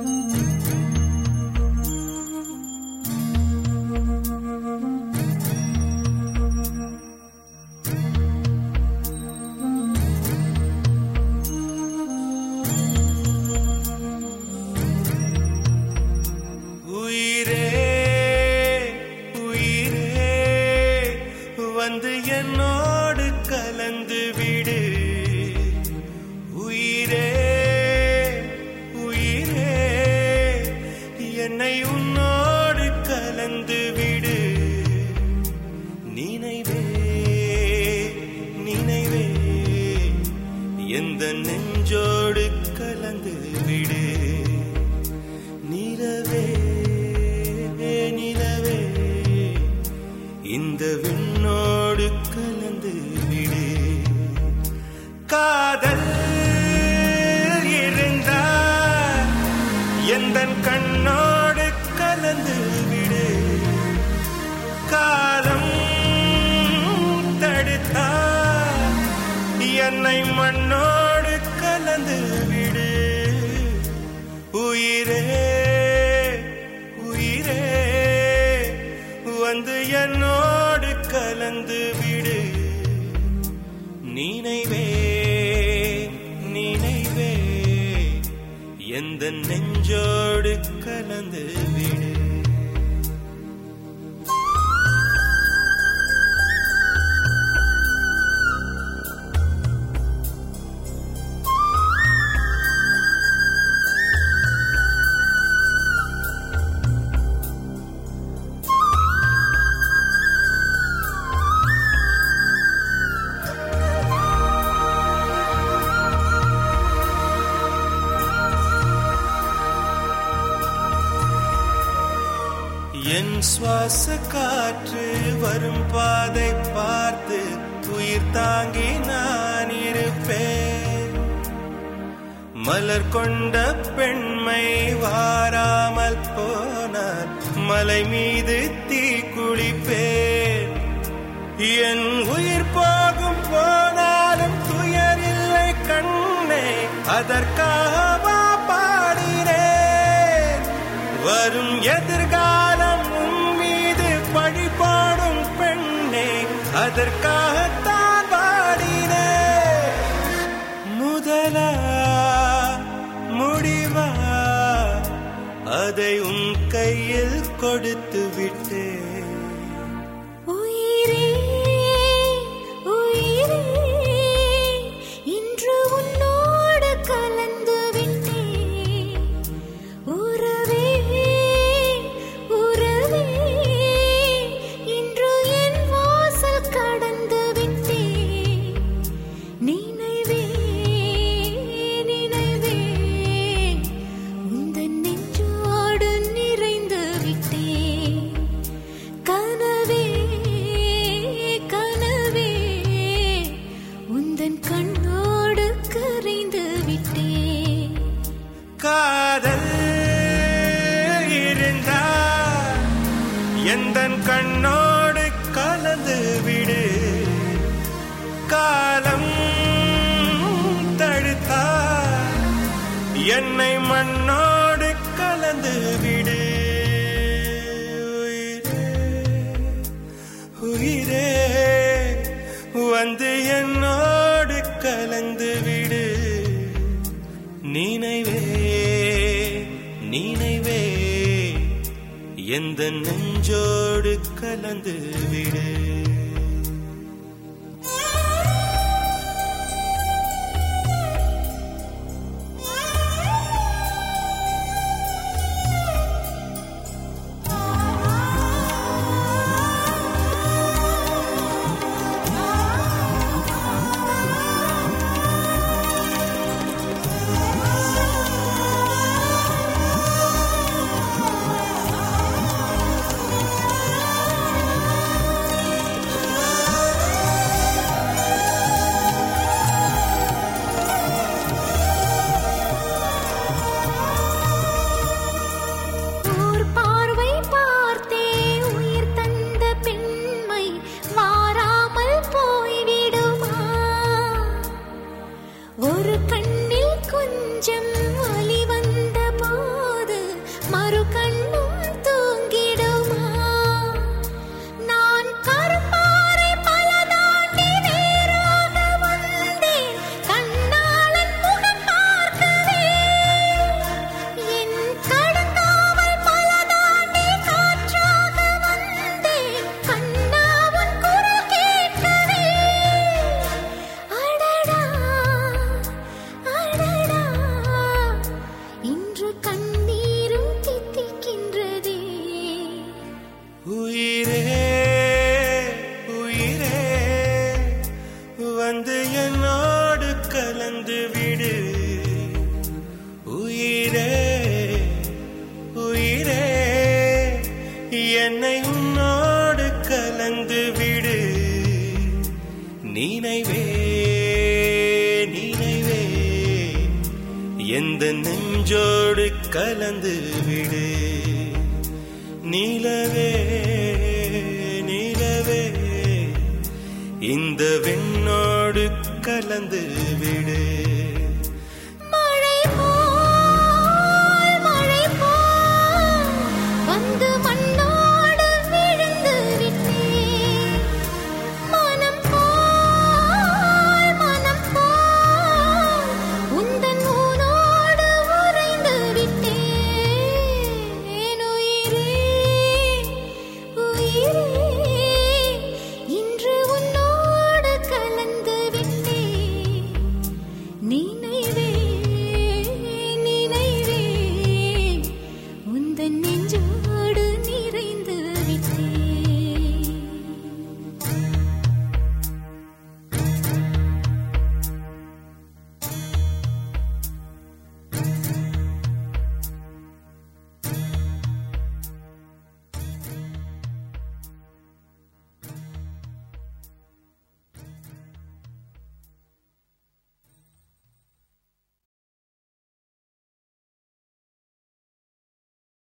உயிரே நெஞ்சோடு கலந்து விடு. நிலவே நிலவே. இந்த விண்ணோடு கலந்து விடு. காதல் இருந்தால் எந்த கண்ணோடு கலந்து விடு. காலம் தடுத்தால் என்னை மண்ணோ விடு. உயிரே உயிரே வந்து என்னோடு கலந்து விடு. நினைவே நினைவே எந்த நெஞ்சோடு கலந்து விடு. என் சுவாச காற்று வரும் பாதை பார்த்து உயிர் தாங்கி நான் இருப்பேன். மலர் கொண்ட பெண்மை வாராமல் போனால் மலை மீது தீ குளிப்பேன். என் உயிர் போகும் போனாலும் துயர் இல்லை கண்ணே அதற்காக பாடினேன். வரும் எதிர்கால அதற்காகத்தான் பாடினே. முதலா முடிவா அதை உன் கையில் கொடுத்து விட்டு உயிரே, வந்து என்னோடு கலந்து விடு. நினைவே நினைவே எந்த நெஞ்சோடு கலந்து விடு. எந்த நெஞ்சோடு கலந்து விடு. நிலவே நிலவே. இந்த வெண்ணோடு கலந்து விடு.